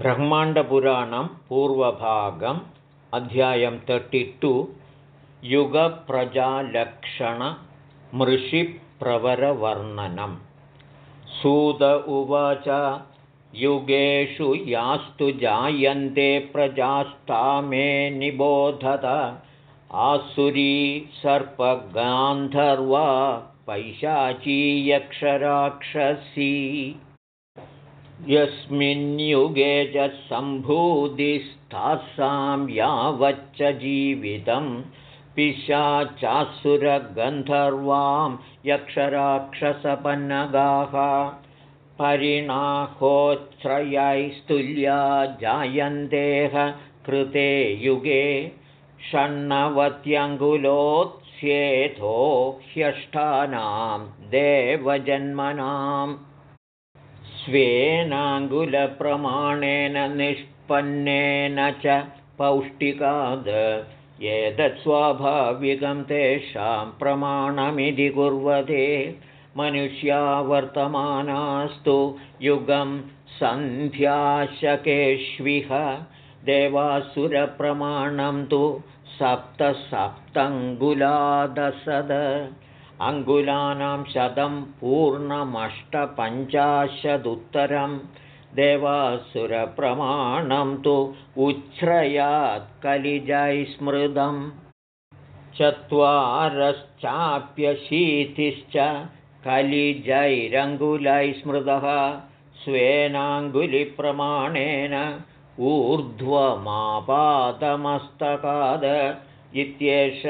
ब्रह्माण्डपुराणं पूर्वभागम् अध्यायं thirty two युगप्रजालक्षणमृषिप्रवरवर्णनं सूद उवाच युगेषु यास्तु जायन्ते प्रजास्तामे निबोधत। आसुरी सर्पगान्धर्वा पैशाची यक्षराक्षसी यस्मिन्युगे च सम्भूतिस्थासां यावच्च जीवितं पिशाचासुरगन्धर्वां यक्षराक्षसपन्नगाः परिणाहोच्छ्रयैस्तुल्या जायन्तेह कृते युगे षण्णवत्यङ्गुलोत्स्येथो ह्यष्टानां देवजन्मनाम् स्वेनाङ्गुलप्रमाणेन निष्पन्नेन च पौष्टिकाद। एतत् स्वाभाविकं तेषां प्रमाणमिति कुर्वते। मनुष्या वर्तमानास्तु युगं सन्ध्याशकेष्विह। देवासुरप्रमाणं तु सप्तसप्तङ्गुलादसद अङ्गुलानां शतं पूर्णमष्टपञ्चाशदुत्तरं देवासुरप्रमाणं तु उच्छ्रयात् कलिजैस्मृतं चत्वारश्चाप्यशीतिश्च कलिजैरङ्गुलैस्मृतः स्वेनाङ्गुलिप्रमाणेन ऊर्ध्वमापादमस्तकाद इत्येष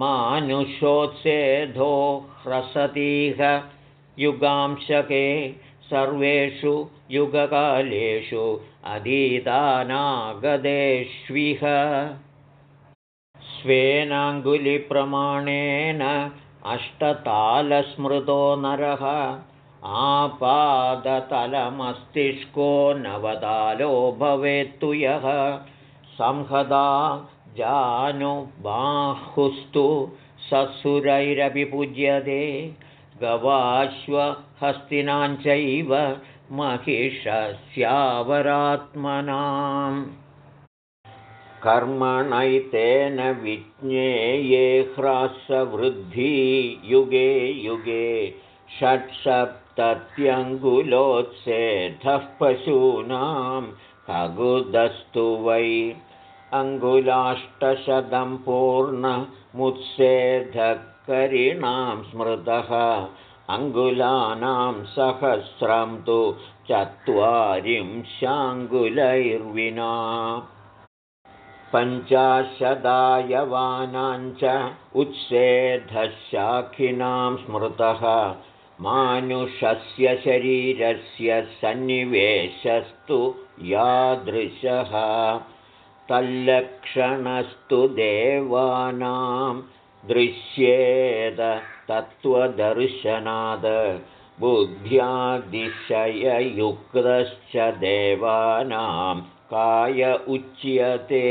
मानुषोत्सेधो ह्रसतीह युगांशके सर्वेषु युगकालेषु अधीतानागदेष्विह स्वेनाङ्गुलिप्रमाणेन अष्टतालस्मृतो नरः आपादतलमस्तिष्को नवतालो भवेत्तु यः संहदा जानुबाहुस्तु ससुरैरपि पूज्यते गवाश्वहस्तिनाञ्चैव महिषस्यावरात्मनाम्। कर्मणैतेन विज्ञेये ह्रासवृद्धि युगे युगे षट्सप्तत्यङ्गुलोत्सेधः पशूनां खगुदस्तु वै अङ्गुलाष्टशतं पूर्णमुत्सेधकरिणां स्मृतः। अङ्गुलानां सहस्रं तु चत्वारिंशाङ्गुलैर्विना। पञ्चाशदायवानाञ्च उत्सेधशाखिनां स्मृतः। मानुषस्य शरीरस्य सन्निवेशस्तु यादृशः तल्लक्षणस्तु देवानां दृश्येद तत्त्वदर्शनाद बुद्ध्यादिशययुक्तश्च देवानां काय उच्यते।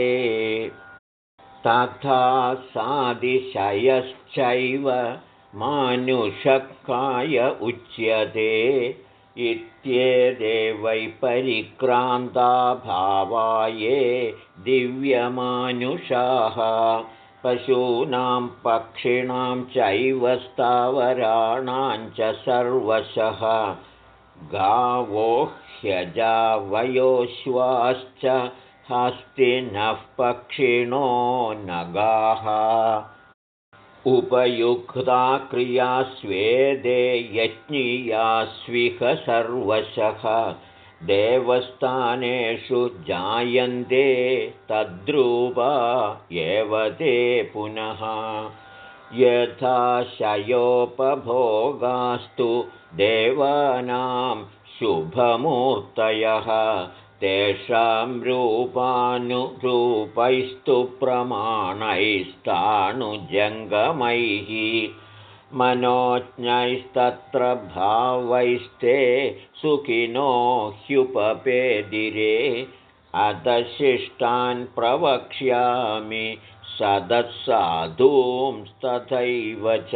तथा सादिशयश्चैव मानुषकाय उच्यते इत्येते वैपरिक्रान्ता भावाये दिव्यमानुषाः पशूनां पक्षिणां चैव स्थावराणां च सर्वशः गावो ह्यजावयोश्वाश्च हस्तिनः पक्षिणो नगाः उपयुक्ता क्रिया स्वेदे यज्ञियास्विह सर्वशः। देवस्थानेषु जायन्ते तद्रूपा एव ते पुनः। यथा शयोपभोगास्तु देवानां शुभमूर्तयः तेषां रूपानुरूपैस्तु प्रमाणैस्ताणुजङ्गमैः मनोज्ञैस्तत्र भावैस्ते सुखिनो ह्युपपेदिरे अधशिष्टान् प्रवक्ष्यामि सदत्साधूंस्तथैव च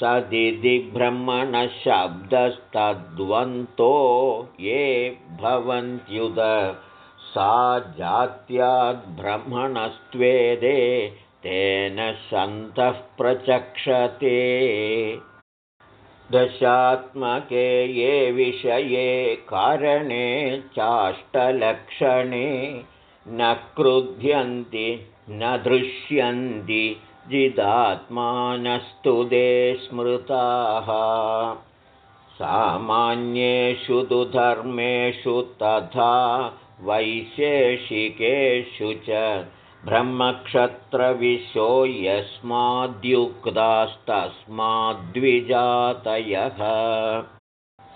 सदिति ब्रह्मणशब्दस्तद्वन्तो ये भवन्त्युद। सा जात्याद्ब्रह्मणस्त्वेदे तेन सन्तः प्रचक्षते। दशात्मके ये विषये कारणे चाष्टलक्षणे न क्रुध्यन्ति न दृश्यन्ति जिदात्मानस्तु दे स्मृताः। सामान्येषु तु धर्मेषु तथा वैशेषिकेषु च ब्रह्मक्षत्रविशो यस्माद्युक्तास्तस्माद्विजातयः।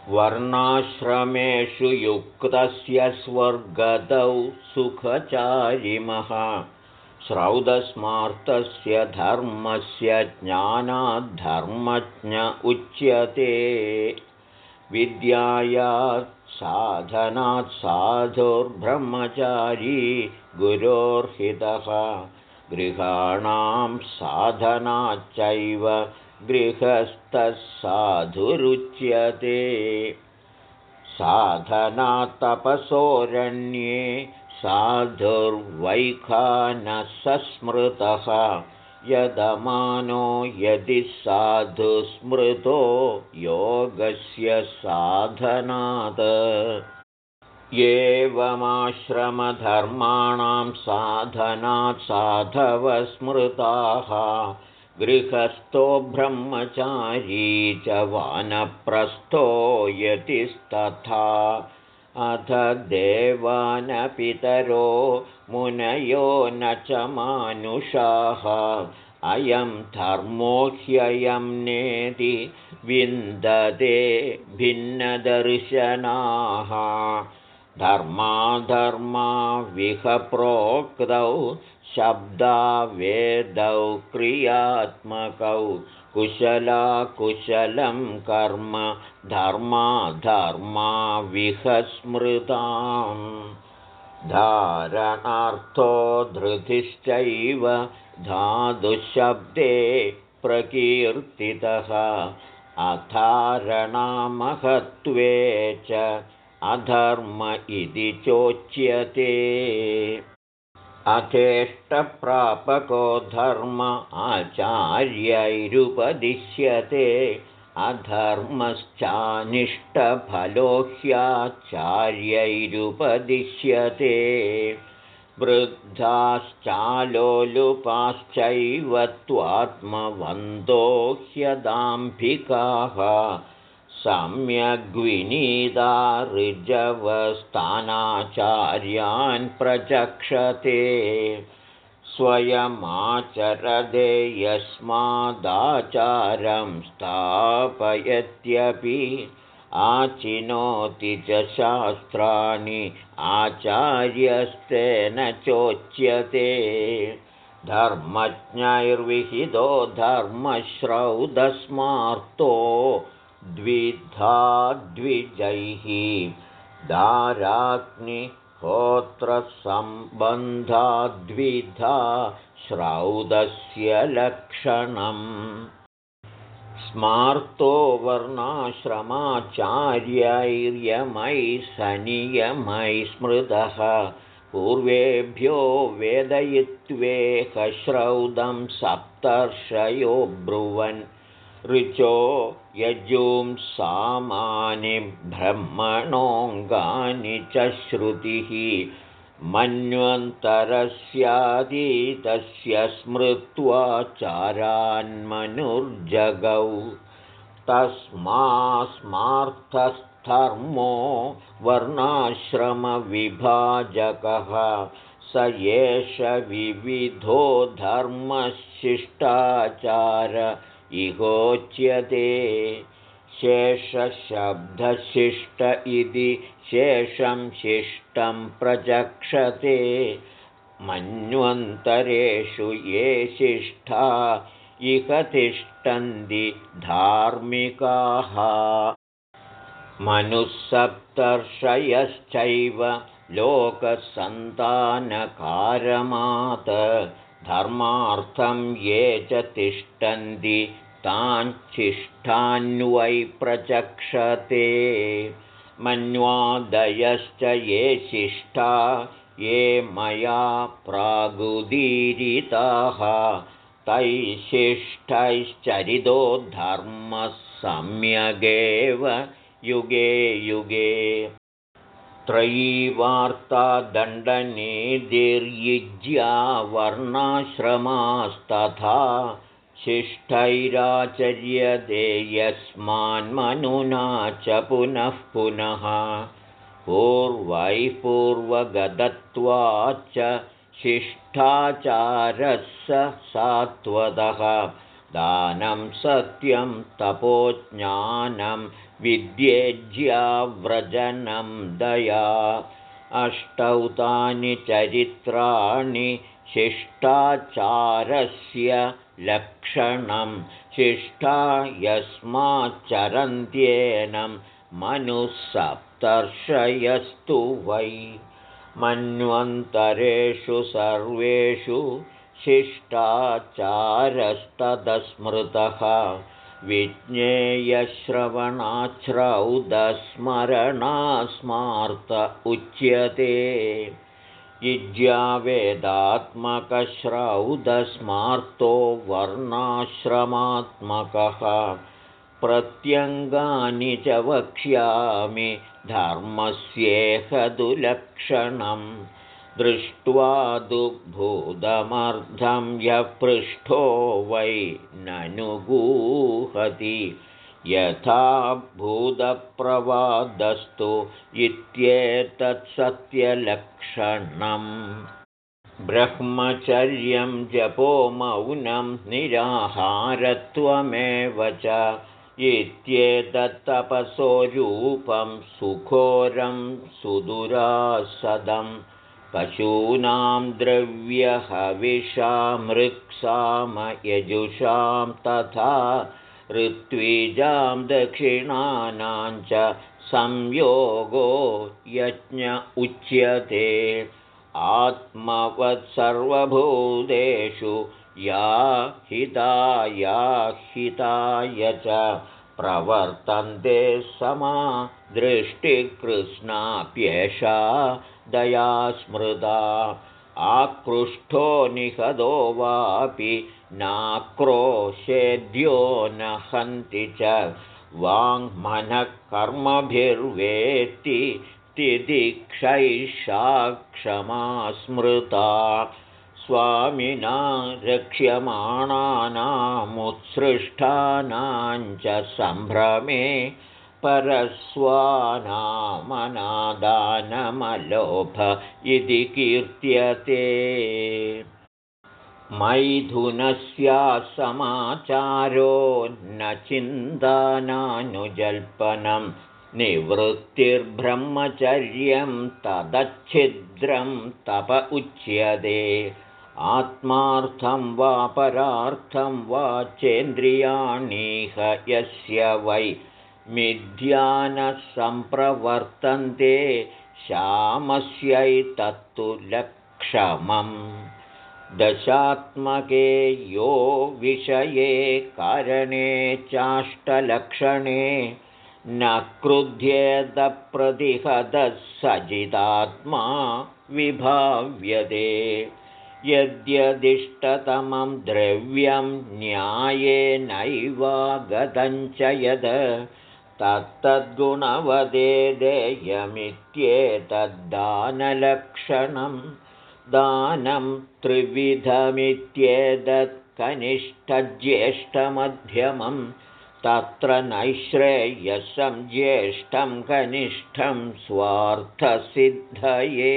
वर्णाश्रमेषु युक्तस्य स्वर्गदौ सुखचारिमः श्रौदस्मार्तस्य धर्मस्य ज्ञानाद्धर्मज्ञ उच्यते। विद्यायात् साधनात् साधुर्ब्रह्मचारी गुरोर्हितः। गृहाणां साधनाच्चैव गृहस्थः साधुरुच्यते। साधनातपसोरण्ये साधुर्वैखानसस्मृतः। यदमानो यदि साधुस्मृतो योगस्य साधनात्। एवमाश्रमधर्माणां साधनात् साधवस्मृताः। गृहस्थो ब्रह्मचारी च वानप्रस्थो यतिस्तथा अथ देवानपितरो मुनयो न च मानुषाः। अयं धर्मो ह्ययं नेति विन्दते भिन्नदर्शनाः। धर्माधर्मा विहप्रोक्तौ शब्दावेदौ क्रियात्मकौ कुशलाकुशलं कर्म धर्माधर्मा विहस्मृताम्। धारणार्थो धृतिश्चैव धातुशब्दे प्रकीर्तितः। अधारणामहत्वे च अधर्म इति चोच्यते अथेष्टप्रापको धर्म आचार्यैरुपदिश्यते। अधर्मश्चानिष्टफलो ह्याचार्यैरुपदिश्यते वृद्धाश्चालोलुपाश्चैव त्वात्मवन्दो ह्यदाम्भिकाः सम्यग्विनीता ऋजवस्थानाचार्यान् प्रचक्षते स्वयमाचरदे यस्मादाचारं स्थापयत्यपि आचिनोति च शास्त्राणि आचार्यस्तेन चोच्यते। धर्मज्ञैर्विहितो धर्मश्रौदस्मार्तो द्विधा द्विजैः दाराग्निहोत्रसम्बन्धाद्विधा श्रौदस्य लक्षणम् स्मार्तो वर्णाश्रमाचार्यैर्यमैः सनियमैः स्मृतः पूर्वेभ्यो वेदयित्वेकश्रौदं सप्तर्षयो ब्रुवन् ऋचो यजुं सामानि ब्रह्मणोऽङ्गानि च श्रुतिः। मन्वन्तरस्यातीतस्य स्मृत्वा चारान्मनुर्जगौ। तस्मास्मार्थस्थर्मो वर्णाश्रमविभाजकः। स एष विविधो धर्मशिष्टाचार इहोच्यते शेषशब्दशिष्ट इति शेषं शिष्टं प्रचक्षते मन्वन्तरेषु ये शिष्ठा इह तिष्ठन्ति धार्मिकाः। मनुःसप्तर्षयश्चैव लोकसन्तानकारमात् धर्मार्थं ये च तिष्ठन्ति ताञ्चिष्ठान्वै प्रचक्षते। मन्वादयश्च ये शिष्टा ये मया प्रागुदीरिताः। तैः शिष्टैश्चरितो धर्मः सम्यगेव युगे युगे त्रयीवार्ता दण्डनीतिर्युज्या वर्णाश्रमास्तथा शिष्टैराचर्यते यस्मान्मनुना च पुनः पुनः। पूर्वैः पूर्वगतत्वाच्च शिष्टाचारः स सात्वतः दानं सत्यं तपोज्ञानं विद्येज्याव्रजनं दया। अष्टौ तानि चरित्राणि शिष्टाचारस्य लक्षणं। शिष्टा यस्माच्चरन्त्येनं मनुःसप्तर्षयस्तु वै। मन्वन्तरेषु सर्वेषु शिष्टाचारस्तदस्मृतः विज्ञेयश्रवणाश्रौदस्मरणास्मार्त उच्यते। इज्यावेदात्मकश्रौदस्मार्तो वर्णाश्रमात्मकः। प्रत्यङ्गानि च वक्ष्यामि धर्मस्येहदुलक्षणं दृष्ट्वा दुग्भूतमर्धं यः पृष्ठो वै ननुगूहति। यथा भूतप्रवादस्तु इत्येतत्सत्यलक्षणम् ब्रह्मचर्यं जपो मौनं निराहारत्वमेव च। इत्येतत्तपसोरूपं सुघोरं सुदुरासदं पशूनां द्रव्यहविषामृक्सामयजुषां तथा ऋत्विजां दक्षिणानां च संयोगो यज्ञ उच्यते। आत्मवत्सर्वभूतेषु या हिताया हिताय च प्रवर्तन्ते समा दृष्टिकृष्णाप्येषा दया स्मृता आकृष्टो निहदो वापि नाक्रोशेद्यो न हन्ति च। वाङ्मनः कर्मभिर्वेत्ति तिदिक्षैषा क्षमा स्मृता स्वामिना रक्ष्यमाणानामुत्सृष्टानां च सम्भ्रमे परस्वानामनादानमलोभ इति कीर्त्यते। मैथुनस्यासमाचारो न चिन्तानानुजल्पनं निवृत्तिर्ब्रह्मचर्यं तदच्छिद्रं तप उच्यते आत्मार्थं वा परार्थं वा चेन्द्रियाणीह यस्य वै मिथ्यानः श्यामस्यैतत्तु लक्षमम् दशात्मके यो विषये कारणे चाष्टलक्षणे न क्रुध्येदप्रतिहतः सजिदात्मा विभाव्यते यद्यदिष्टतमं द्रव्यं न्यायेनैवागतं च यद् तत्तद्गुणवदे देयमित्येतद्दानलक्षणं दानं त्रिविधमित्येतत्कनिष्ठज्येष्ठमध्यमं तत्र नैश्रेयसं ज्येष्ठं कनिष्ठं स्वार्थसिद्धये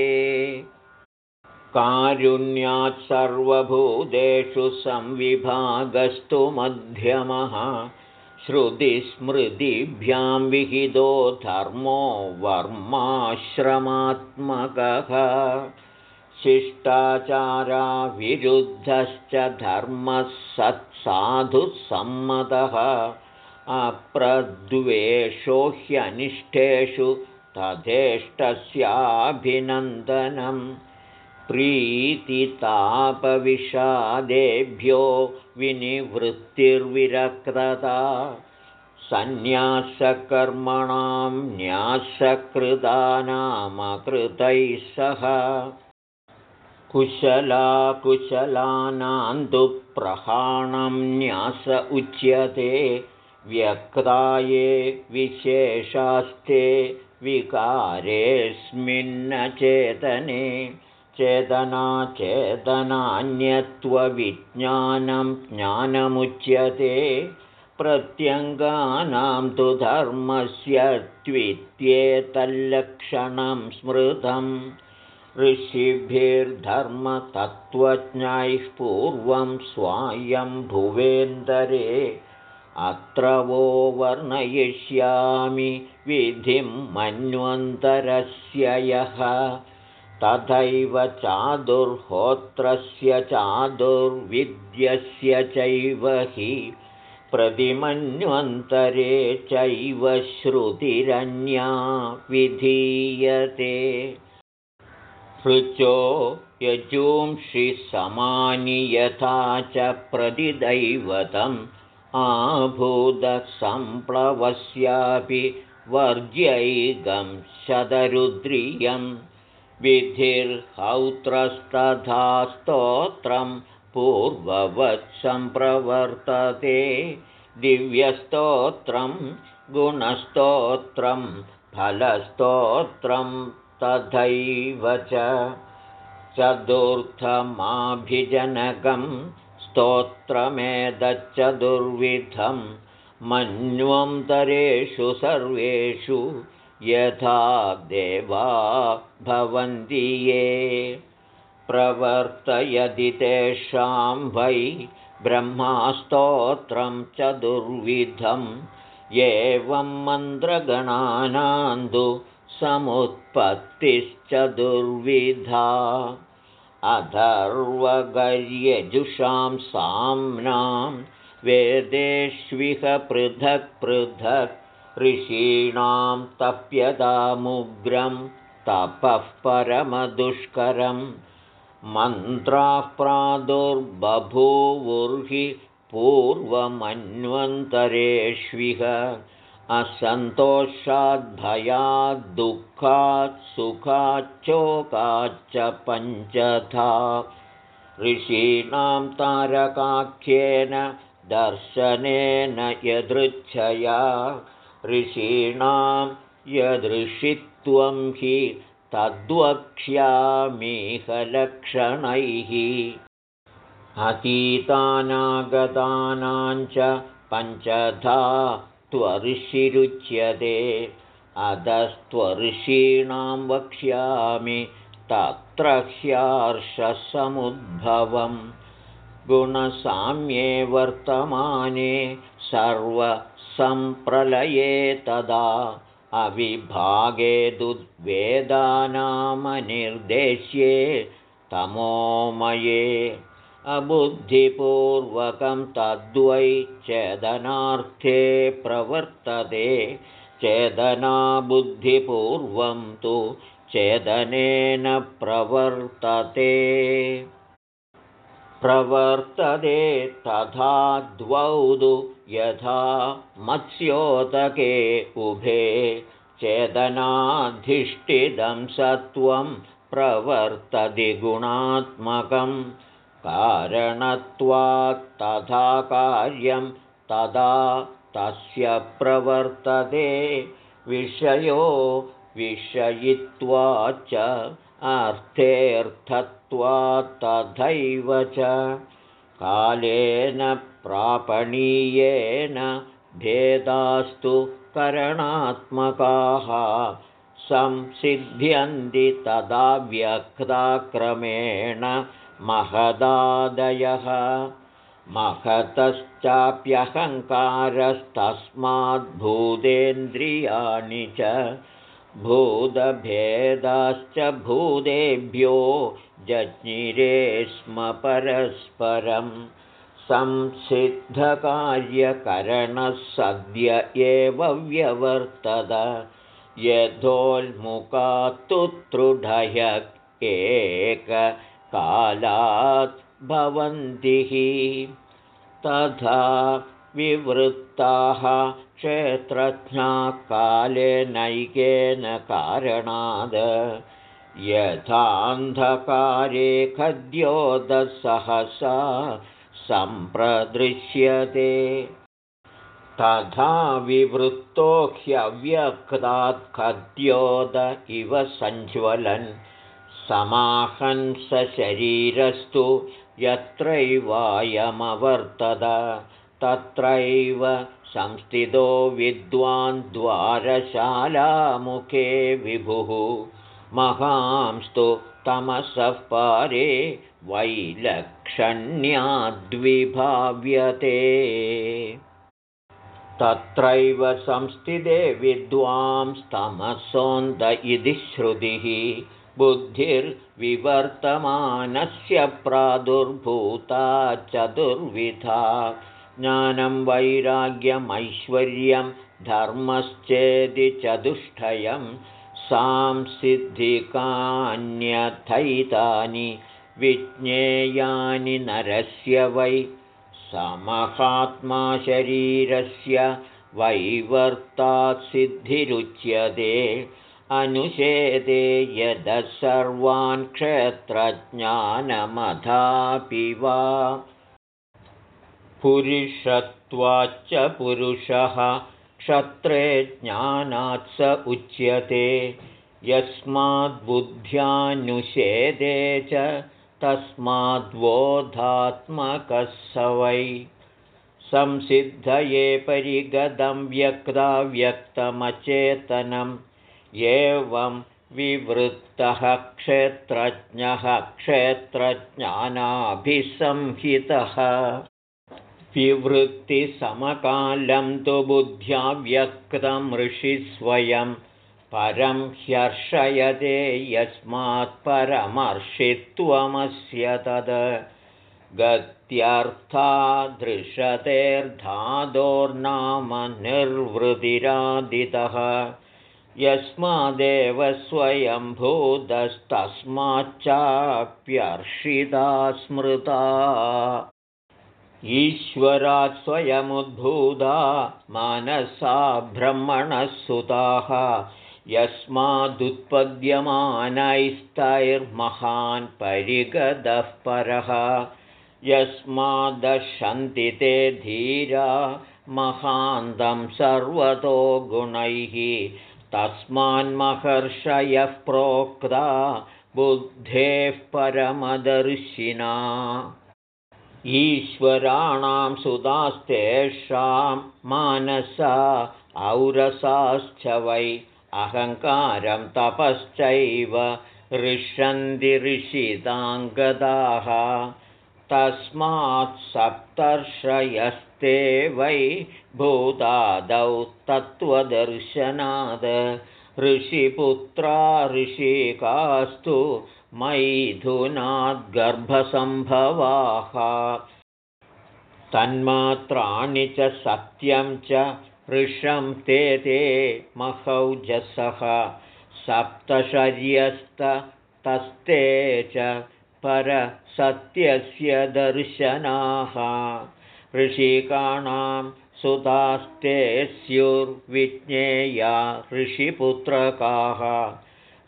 कारुण्यात् सर्वभूतेषु संविभागस्तु मध्यमः। श्रुतिस्मृतिभ्यां विहितो धर्मो वर्माश्रमात्मकः। शिष्टाचाराविरुद्धश्च धर्मः सत्साधुसम्मतः अप्रद्वेषो ह्यनिष्ठेषु तथेष्टस्याभिनन्दनम् प्रीतितापविषादेभ्यो विनिवृत्तिर्विरक्तता सन्न्यासकर्मणां न्यासकृतानामकृतैः सह। कुशलाकुशलानां दुःप्रहाणं न्यास उच्यते व्यक्ताये विशेषास्ते चेतनाचेतनान्यत्वविज्ञानं ज्ञानमुच्यते। प्रत्यङ्गानां तु धर्मस्य त्वित्येतल्लक्षणं स्मृतं ऋषिभिर्धर्मतत्त्वज्ञैः पूर्वं स्वायम्भुवेन्दरे अत्र वो वर्णयिष्यामि विधिं मन्वन्तरस्य यः तथैव चादुर्होत्रस्य चादुर्विद्यस्य चैव हि प्रतिमन्वन्तरे चैव श्रुतिरन्या विधीयते ऋचो यजूंषि समानि यथा च प्रतिदैवतम् आभूदसम्प्लवस्यापि वर्ज्यैगं शतरुद्रियं विधिर्हौत्रस्तथा स्तोत्रं पूर्ववत्सम्प्रवर्तते दिव्यस्तोत्रं गुणस्तोत्रं फलस्तोत्रं तथैव च चतुर्थमाभिजनकम् स्तोत्रमेदच्चतुर्विधं मन्वन्तरेषु सर्वेषु यथा देवा भवन्ति ये। प्रवर्तयदि तेषां वै ब्रह्मास्तोत्रं चतुर्विधम् एवं मन्त्रगणानान्तु समुत्पत्तिश्चतुर्विधा। अथर्वगर्यजुषां साम्नां वेदेष्विह पृथक् पृथक् ऋषीणां तप्यतामुग्रं तपः परमदुष्करं मन्त्राः प्रादुर्बभूवुर्हि पूर्वमन्वन्तरेष्विह असन्तोषाद्भयाद्दुःखात् सुखाच्चोकाच्च पञ्चथा ऋषीणां तारकाख्येन दर्शनेन यदृच्छया ऋषीणां यदृषित्वं हि तद्वक्ष्यामीहलक्षणैः अतीतानागतानां च पञ्चधा त्वर्षिरुच्यते अधस्त्वर्षीणां वक्ष्यामि तत्र ह्यार्षसमुद्भवं गुणसाम्ये वर्तमाने सर्वसम्प्रलये तदा अविभागे दुद्वेदानामनिर्देश्ये तमोमये अबुद्धिपूर्वकं तद्वै चेदनार्थे प्रवर्तते। चेदनाबुद्धिपूर्वं तु चेदनेन प्रवर्तते प्रवर्तते तथा द्वौ यथा मत्स्योदके उभे चेदनाधिष्ठितं सत्वं प्रवर्तति गुणात्मकम् कारणत्वात् तथा कार्यं तदा तस्य प्रवर्तते। विषयो विषयित्वाच्च अर्थेऽर्थत्वात् तथैव च कालेन प्रापणीयेन भेदास्तु करणात्मकाः संसिद्ध्यन्ति तदा व्यक्ताक्रमेण महदादयः। महतश्चाप्यहङ्कारस्तस्माद्भूतेन्द्रियाणि च भूतभेदाश्च भूतेभ्यो जज्ञिरे स्म परस्परं संसिद्धकार्यकरणः सद्य एव व्यवर्तत। यथोल्मुखात्तु एककालात् भवन्ति तथा विवृत्ताः क्षेत्रज्ञाकालेनैकेन कारणाद् यथान्धकारे खद्योदसहसा सम्प्रदृश्यते। तथा विवृत्तो ह्यव्यक्तात् खद्योद इव सञ्ज्वलन्। समाहंसशरीरस्तु यत्रैवायमवर्तत तत्रैव संस्थितो विद्वान् द्वारशालामुखे विभुः। महांस्तु तमसः पारे वैलक्षण्याद्विभाव्यते। तत्रैव संस्थिते विद्वांस्तमसोऽन्त इति श्रुतिः। बुद्धिर्विवर्तमानस्य प्रादुर्भूता चतुर्विधा ज्ञानं वैराग्यमैश्वर्यं धर्मश्चेदि चतुष्टयं सांसिद्धिकान्यथैतानि विज्ञेयानि नरस्य वै समहात्मा शरीरस्य वैवर्तात्सिद्धिरुच्यते अनुषेदे यदः सर्वान् क्षेत्रज्ञानमथापि वा पुरुषत्वाच्च पुरुषः क्षत्रे ज्ञानात् स उच्यते। यस्माद्बुद्ध्यानुषेदे च तस्माद्वोधात्मकः स वै। संसिद्धये परिगतं व्यक्ताव्यक्तमचेतनम् एवं विवृत्तः क्षेत्रज्ञः क्षेत्रज्ञानाभिसंहितः विवृत्तिसमकालं तु बुद्ध्या व्यक्तं ऋषिस्वयं परं ह्यर्षयते यस्मात् परमर्षित्वमस्य तद्। गत्यर्था दृशतेर्धादोर्नाम निर्वृतिरादितः। यस्मादेव स्वयंभूतस्तस्माच्चाप्यर्षिता स्मृता ईश्वरात् स्वयमुद्भूता मानसा ब्रह्मणः सुताः यस्मादुत्पद्यमानैस्तैर्महान् परिगतः परः। यस्मादशन्ति ते धीरा महान्तं सर्वतो गुणैः। तस्मान्महर्षयः प्रोक्ता बुद्धेः परमदर्शिना ईश्वराणां सुदास्तेषां मानसा औरसाश्च वै अहङ्कारं तपश्चैव ऋषन्ति ऋषिताङ्गदाः तस्मात् सप्तर्षयस्ते वै भूतादौ तत्त्वदर्शनाद ऋषिपुत्रा ऋषिकास्तु मैथुनाद्गर्भसम्भवाः तन्मात्राणि च सत्यं च ऋषं ते ते महौजसः सप्तशर्यस्ततस्ते च परसत्यस्य दर्शनाः। ऋषिकाणां सुतास्ते स्युर्विज्ञेया ऋषिपुत्रकाः।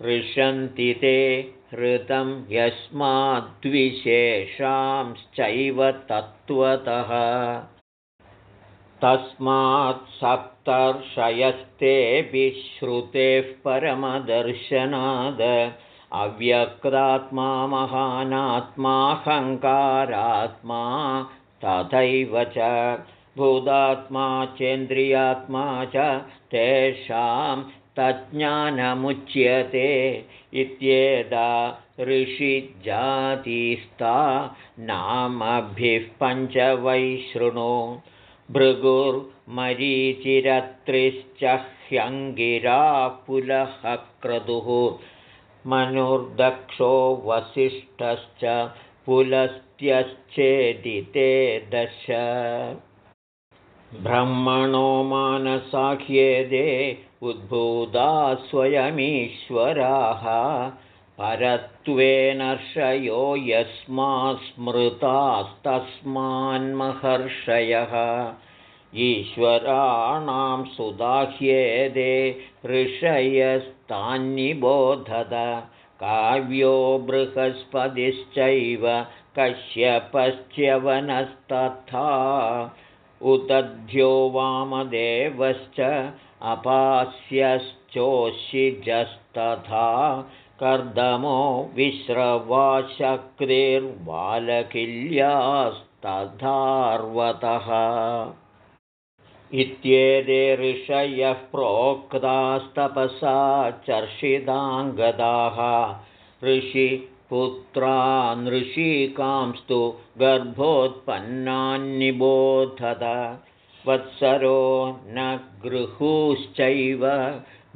ऋषन्ति ते हृतं यस्माद्विशेषांश्चैव तत्त्वतः। तस्मात् सप्तर्षयस्तेऽभिश्रुतेः परमदर्शनाद। अव्यक्तात्मा महानात्माहङ्कारात्मा तथैव च भूतात्मा चेन्द्रियात्मा च तेषां तज्ज्ञानमुच्यते। इत्येदा ऋषिजातीस्ता नामभिः पञ्च वै शृणु। भृगुर्मरीचिरत्रिश्च ह्यङ्गिरापुलः क्रतुः मनुर्दक्षो वसिष्ठश्च पुलस्त्यश्चेदिते दश ब्रह्मणो मानसाख्येदे उद्भूता स्वयमीश्वराः परत्वेनर्षयो यस्मा स्मृतास्तस्मान्महर्षयः ईश्वराणां सुदाह्येदे ऋषयस्तान्निबोधत काव्यो बृहस्पतिश्चैव कश्यपश्च्यवनस्तथा उदध्यो वामदेवश्च अपास्यश्चोषिजस्तथा कर्दमो विस्रवाशक्तिर्बालकिल्यास्तथार्वतः इत्येते ऋषयः प्रोक्तास्तपसा चर्षिताङ्गदाः ऋषिपुत्रानृषीकांस्तु गर्भोत्पन्नान्निबोधत। वत्सरो न गृहुश्चैव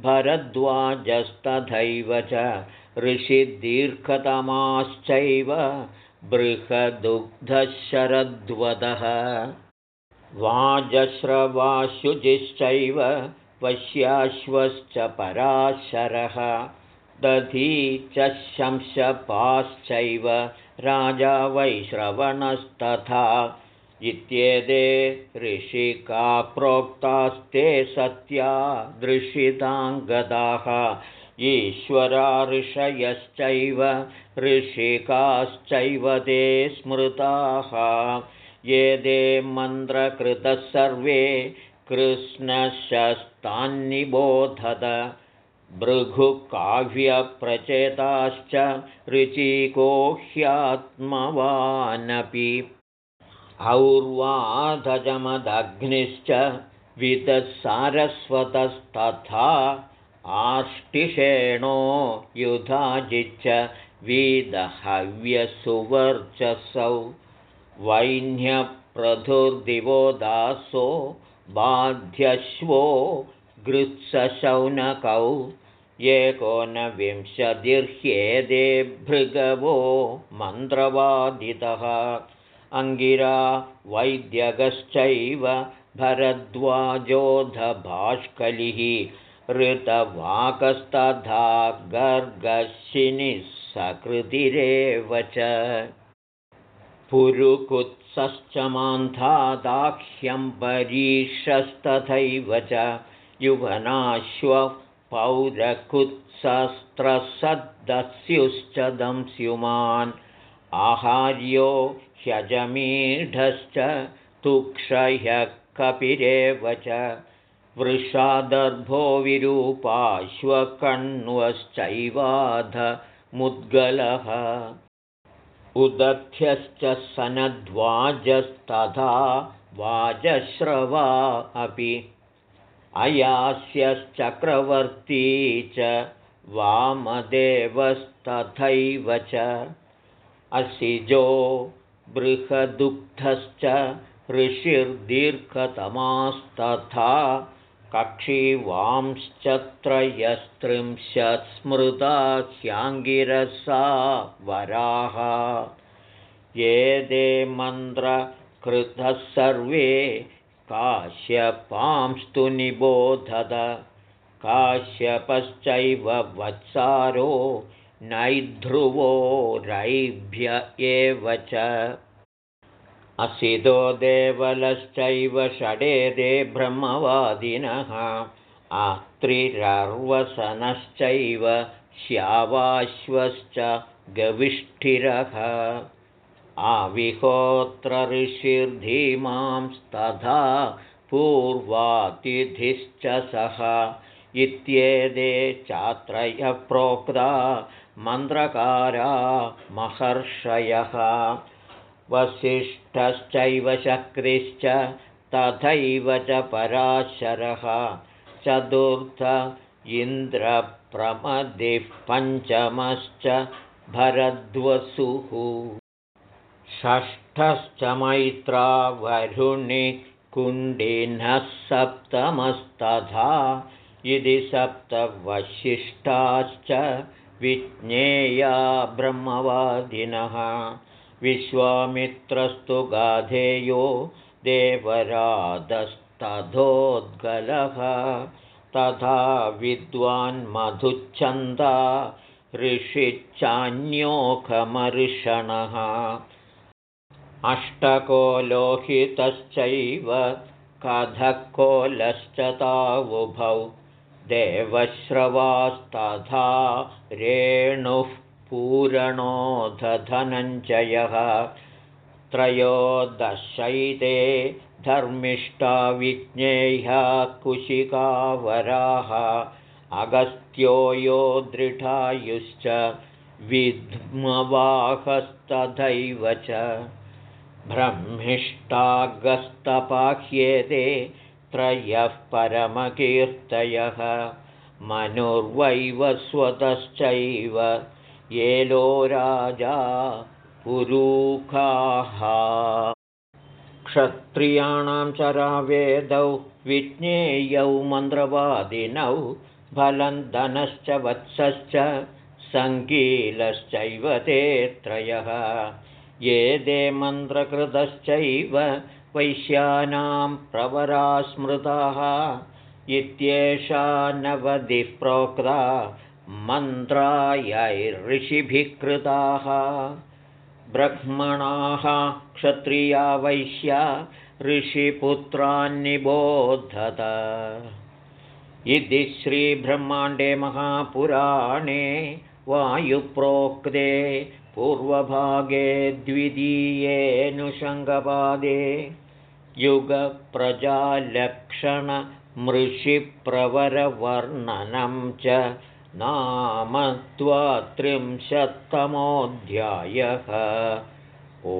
भरद्वाजस्तथैव च ऋषिदीर्घतमाश्चैव बृहदुग्धशरद्वदः। वाजश्रवाशुजिश्चैव पश्याश्वश्च पराशरः दधी च शंशपाश्चैव राजा वैश्रवणस्तथा। इत्येते ऋषिका प्रोक्तास्ते सत्या दृशिताङ्गदाः ईश्वरा ऋषयश्चैव ऋषिकाश्चैव ते स्मृताः। ये ते मन्त्रकृतः सर्वे कृष्णशस्तान्निबोधत भृगुकाव्यप्रचेताश्च ऋचिको ह्यात्मवानपि और्वाधजमदग्निश्च विदसारस्वतस्तथा आष्टिषेणो युधाजिच्च वीदहव्यसुवर्चसौ। वैन्यप्रधुर्दिवो दासो बाध्यश्वो गृत्सशौनकौ एकोनविंशतिर्ह्येदे भृगवो मन्त्रवादितः। अङ्गिरा वैद्यगश्चैव भरद्वाजोधभाष्कलिः ऋतवाकस्तथा गर्गशिनिः सकृतिरेव च। पुरुकुत्सश्च मान्धादाह्यम्बरीषस्तथैव च। युवनाश्वः पौरकुत्सस्त्रसद्दस्युश्च दंस्युमान् आहार्यो ह्यजमीढश्च तुक्षह्यः कपिरेव च वृषादर्भो विरूपाश्वकण्वश्चैवाधमुद्गलः उदध्यश्च सनद्वाजस्तथा वाजश्रवा अपि अयास्यश्चक्रवर्ती च वामदेवस्तथैव च असिजो बृहदुग्धश्च ऋषिर्दीर्घतमास्तथा कक्षीवांश्च त्रयस्त्रिंशत् स्मृता ह्याङ्गिरसा वराः। ये दे मन्त्रकृतः सर्वे काश्यपांस्तु निबोधत। काश्यपश्चैव वत्सारो नैध्रुवो रैभ्य एव च। असितो देवलश्चैव षडेदे ब्रह्मवादिनः। आत्रिरर्वसनश्चैव श्यावाश्वश्च गविष्ठिरः आविहोत्र ऋषिर्धीमांस्तथा पूर्वातिथिश्च सः इत्येते चात्रयः प्रोक्ता मन्त्रकारा महर्षयः। वसिष्ठश्चैव शक्तिश्च तथैव च पराशरः। चतुर्थ इन्द्रप्रमदिः पञ्चमश्च भरद्वसुः षष्ठश्च मैत्रा वरुणि कुण्डिनः सप्तमस्तथा इति सप्तवशिष्ठाश्च विज्ञेया ब्रह्मवादिनः। विश्वामित्रस्तु गाधेयो देवरादस्तथोद्गलः तथा विद्वान्मधुच्छन्दा ऋषिच्चान्योखमर्षणः अष्टको लोहितश्चैव कथकोलश्च तावुभौ देवश्रवास्तथा रेणुः पूरणोधनञ्जयः त्रयोदशैते धर्मिष्ठा विज्ञेया कुशिकावराः अगस्त्यो यो दृढायुश्च विद्मवाहस्तथैव च ब्रह्मिष्टागस्तपाह्येते त्रयः परमकीर्तयः। मनुर्वैवस्वतश्चैव येलो राजा पुरूखाः। क्षत्रियाणां चरावेदौ विज्ञेयौ मन्त्रवादिनौ फलं धनश्च वत्सश्च सङ्कीलश्चैव ते त्रयः ये दे मन्त्रकृतश्चैव वैश्यानां प्रवरा स्मृताः। इत्येषा नवदिः प्रोक्ता मन्त्रायैऋषिभिः कृताः ब्रह्मणाः क्षत्रिया वैश्या ऋषिपुत्रान्निबोधत। इति श्रीब्रह्माण्डे महापुराणे वायुप्रोक्ते पूर्वभागे द्वितीयेऽनुषङ्गपादे युगप्रजालक्षणमृषिप्रवरवर्णनं च नाम त्वत्रिंशत्तमोऽध्यायः ओ